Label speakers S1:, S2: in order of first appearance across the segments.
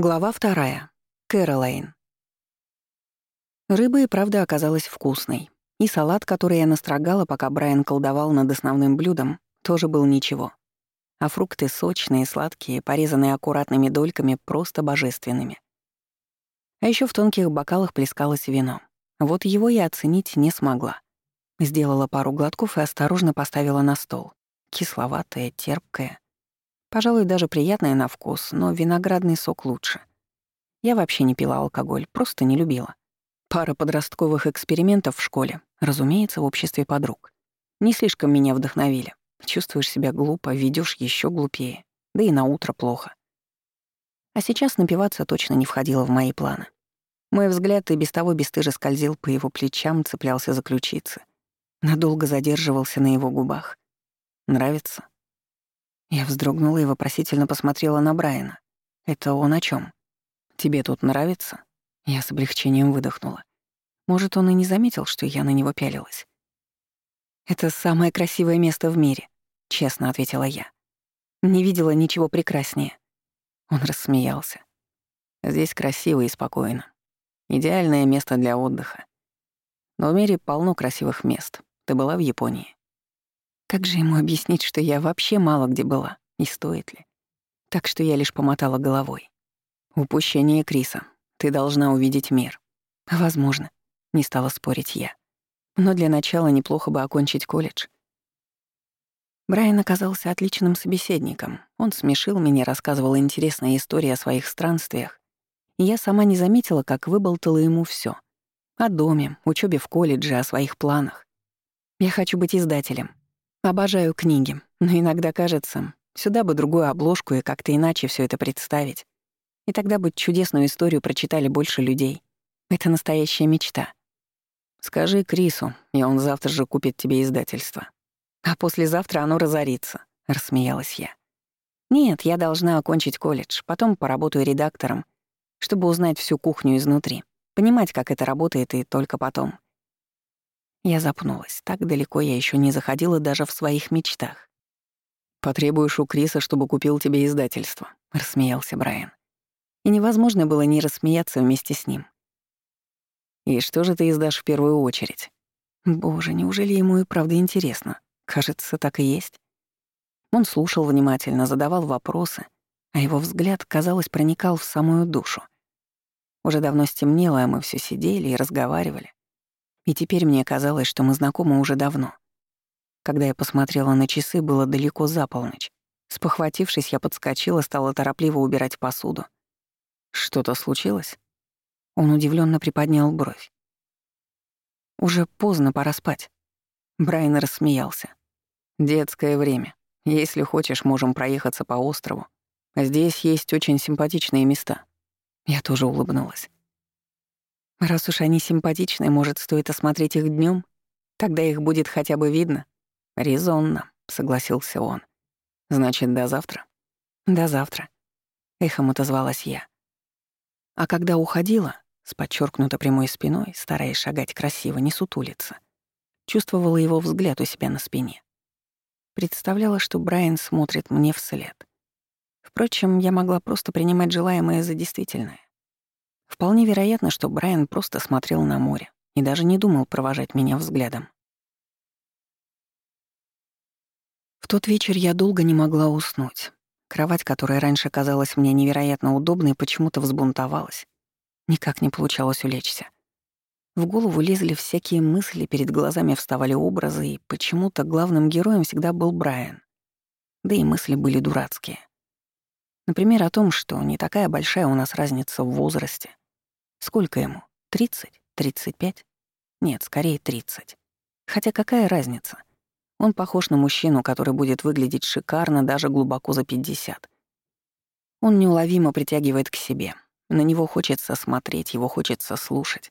S1: Глава вторая. Кэролайн. Рыба и правда оказалась вкусной. И салат, который я настрогала, пока Брайан колдовал над основным блюдом, тоже был ничего. А фрукты сочные, сладкие, порезанные аккуратными дольками, просто божественными. А еще в тонких бокалах плескалось вино. Вот его я оценить не смогла. Сделала пару глотков и осторожно поставила на стол. Кисловатое, терпкое — Пожалуй, даже приятное на вкус, но виноградный сок лучше. Я вообще не пила алкоголь, просто не любила. Пара подростковых экспериментов в школе, разумеется, в обществе подруг. Не слишком меня вдохновили. Чувствуешь себя глупо, ведёшь ещё глупее. Да и на утро плохо. А сейчас напиваться точно не входило в мои планы. Мой взгляд и без того бесстыже скользил по его плечам, цеплялся за ключицы. Надолго задерживался на его губах. Нравится? Я вздрогнула и вопросительно посмотрела на Брайана. «Это он о чем? Тебе тут нравится?» Я с облегчением выдохнула. Может, он и не заметил, что я на него пялилась. «Это самое красивое место в мире», — честно ответила я. Не видела ничего прекраснее. Он рассмеялся. «Здесь красиво и спокойно. Идеальное место для отдыха. Но в мире полно красивых мест. Ты была в Японии?» Как же ему объяснить, что я вообще мало где была, и стоит ли? Так что я лишь помотала головой. Упущение Криса. Ты должна увидеть мир. Возможно, не стала спорить я. Но для начала неплохо бы окончить колледж. Брайан оказался отличным собеседником. Он смешил меня, рассказывал интересные истории о своих странствиях. И я сама не заметила, как выболтала ему все: О доме, учебе в колледже, о своих планах. Я хочу быть издателем. Обожаю книги, но иногда кажется, сюда бы другую обложку и как-то иначе все это представить. И тогда бы чудесную историю прочитали больше людей. Это настоящая мечта. Скажи Крису, и он завтра же купит тебе издательство. А послезавтра оно разорится, рассмеялась я. Нет, я должна окончить колледж, потом поработаю редактором, чтобы узнать всю кухню изнутри, понимать, как это работает, и только потом. Я запнулась. Так далеко я еще не заходила даже в своих мечтах. «Потребуешь у Криса, чтобы купил тебе издательство», — рассмеялся Брайан. И невозможно было не рассмеяться вместе с ним. «И что же ты издашь в первую очередь?» Боже, неужели ему и правда интересно? Кажется, так и есть. Он слушал внимательно, задавал вопросы, а его взгляд, казалось, проникал в самую душу. Уже давно стемнело, а мы все сидели и разговаривали. И теперь мне казалось, что мы знакомы уже давно. Когда я посмотрела на часы, было далеко за полночь. Спохватившись, я подскочила, стала торопливо убирать посуду. «Что-то случилось?» Он удивленно приподнял бровь. «Уже поздно, пора спать». Брайан рассмеялся. «Детское время. Если хочешь, можем проехаться по острову. Здесь есть очень симпатичные места». Я тоже улыбнулась. Раз уж они симпатичны, может, стоит осмотреть их днем? Тогда их будет хотя бы видно. Резонно, согласился он. Значит, до завтра? До завтра. Эхом отозвалась я. А когда уходила, с подчеркнуто прямой спиной, стараясь шагать красиво, не сутулиться, чувствовала его взгляд у себя на спине. Представляла, что Брайан смотрит мне вслед. Впрочем, я могла просто принимать желаемое за действительное. Вполне вероятно, что Брайан просто смотрел на море и даже не думал провожать меня взглядом. В тот вечер я долго не могла уснуть. Кровать, которая раньше казалась мне невероятно удобной, почему-то взбунтовалась. Никак не получалось улечься. В голову лезли всякие мысли, перед глазами вставали образы, и почему-то главным героем всегда был Брайан. Да и мысли были дурацкие. Например, о том, что не такая большая у нас разница в возрасте. Сколько ему? Тридцать? Тридцать пять? Нет, скорее тридцать. Хотя какая разница? Он похож на мужчину, который будет выглядеть шикарно даже глубоко за пятьдесят. Он неуловимо притягивает к себе. На него хочется смотреть, его хочется слушать.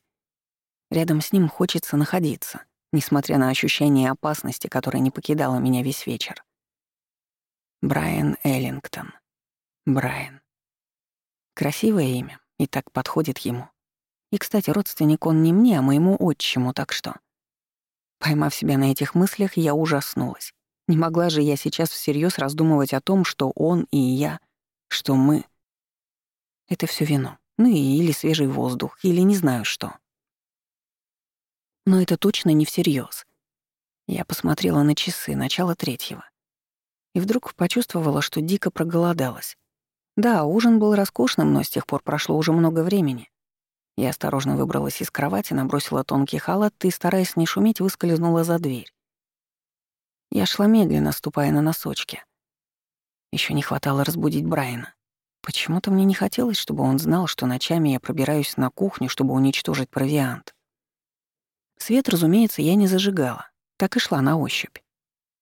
S1: Рядом с ним хочется находиться, несмотря на ощущение опасности, которое не покидало меня весь вечер. Брайан Эллингтон. Брайан. Красивое имя, и так подходит ему. И, кстати, родственник он не мне, а моему отчиму, так что... Поймав себя на этих мыслях, я ужаснулась. Не могла же я сейчас всерьез раздумывать о том, что он и я, что мы — Это все вино. Ну и или свежий воздух, или не знаю что. Но это точно не всерьез. Я посмотрела на часы, начало третьего. И вдруг почувствовала, что дико проголодалась. Да, ужин был роскошным, но с тех пор прошло уже много времени. Я осторожно выбралась из кровати, набросила тонкий халат и, стараясь не шуметь, выскользнула за дверь. Я шла медленно, ступая на носочки. Еще не хватало разбудить Брайана. Почему-то мне не хотелось, чтобы он знал, что ночами я пробираюсь на кухню, чтобы уничтожить провиант. Свет, разумеется, я не зажигала, так и шла на ощупь.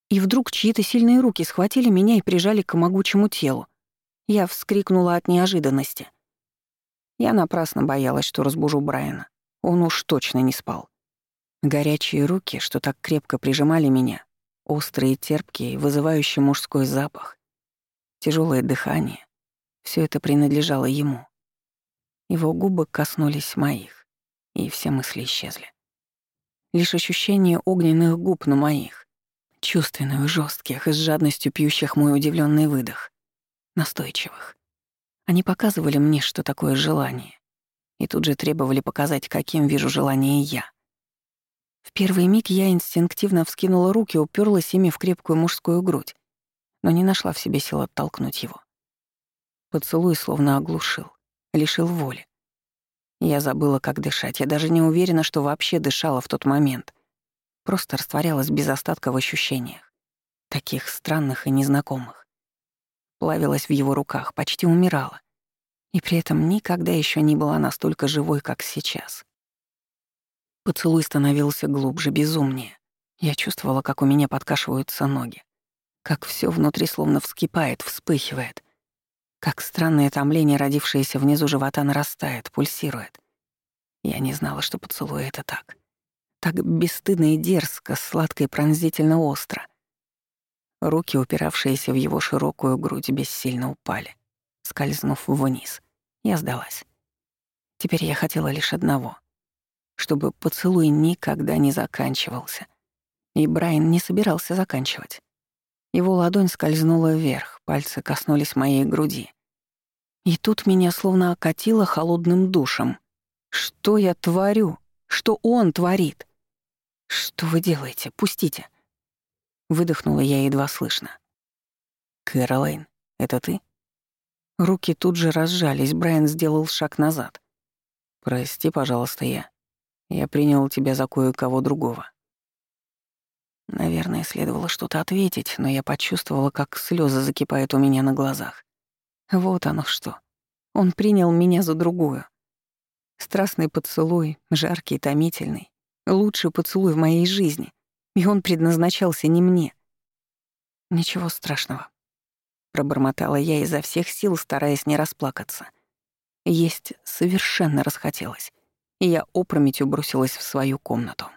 S1: И вдруг чьи-то сильные руки схватили меня и прижали к могучему телу. Я вскрикнула от неожиданности. Я напрасно боялась, что разбужу Брайана. Он уж точно не спал. Горячие руки, что так крепко прижимали меня, острые, терпкие, вызывающие мужской запах, тяжелое дыхание — все это принадлежало ему. Его губы коснулись моих, и все мысли исчезли. Лишь ощущение огненных губ на моих, чувственных, жестких и с жадностью пьющих мой удивленный выдох, настойчивых. Они показывали мне, что такое желание, и тут же требовали показать, каким вижу желание я. В первый миг я инстинктивно вскинула руки, уперлась ими в крепкую мужскую грудь, но не нашла в себе сил оттолкнуть его. Поцелуй словно оглушил, лишил воли. Я забыла, как дышать. Я даже не уверена, что вообще дышала в тот момент. Просто растворялась без остатка в ощущениях. Таких странных и незнакомых плавилась в его руках, почти умирала. И при этом никогда еще не была настолько живой, как сейчас. Поцелуй становился глубже, безумнее. Я чувствовала, как у меня подкашиваются ноги. Как все внутри словно вскипает, вспыхивает. Как странное томление, родившееся внизу живота, нарастает, пульсирует. Я не знала, что поцелуй — это так. Так бесстыдно и дерзко, сладко и пронзительно остро — Руки, упиравшиеся в его широкую грудь, бессильно упали, скользнув вниз. Я сдалась. Теперь я хотела лишь одного — чтобы поцелуй никогда не заканчивался. И Брайан не собирался заканчивать. Его ладонь скользнула вверх, пальцы коснулись моей груди. И тут меня словно окатило холодным душем. Что я творю? Что он творит? Что вы делаете? Пустите. Выдохнула я едва слышно. «Кэролайн, это ты?» Руки тут же разжались, Брайан сделал шаг назад. «Прости, пожалуйста, я. Я принял тебя за кое-кого другого». Наверное, следовало что-то ответить, но я почувствовала, как слезы закипают у меня на глазах. Вот оно что. Он принял меня за другую. Страстный поцелуй, жаркий, томительный. Лучший поцелуй в моей жизни и он предназначался не мне. «Ничего страшного», — пробормотала я изо всех сил, стараясь не расплакаться. Есть совершенно расхотелось, и я опрометью бросилась в свою комнату.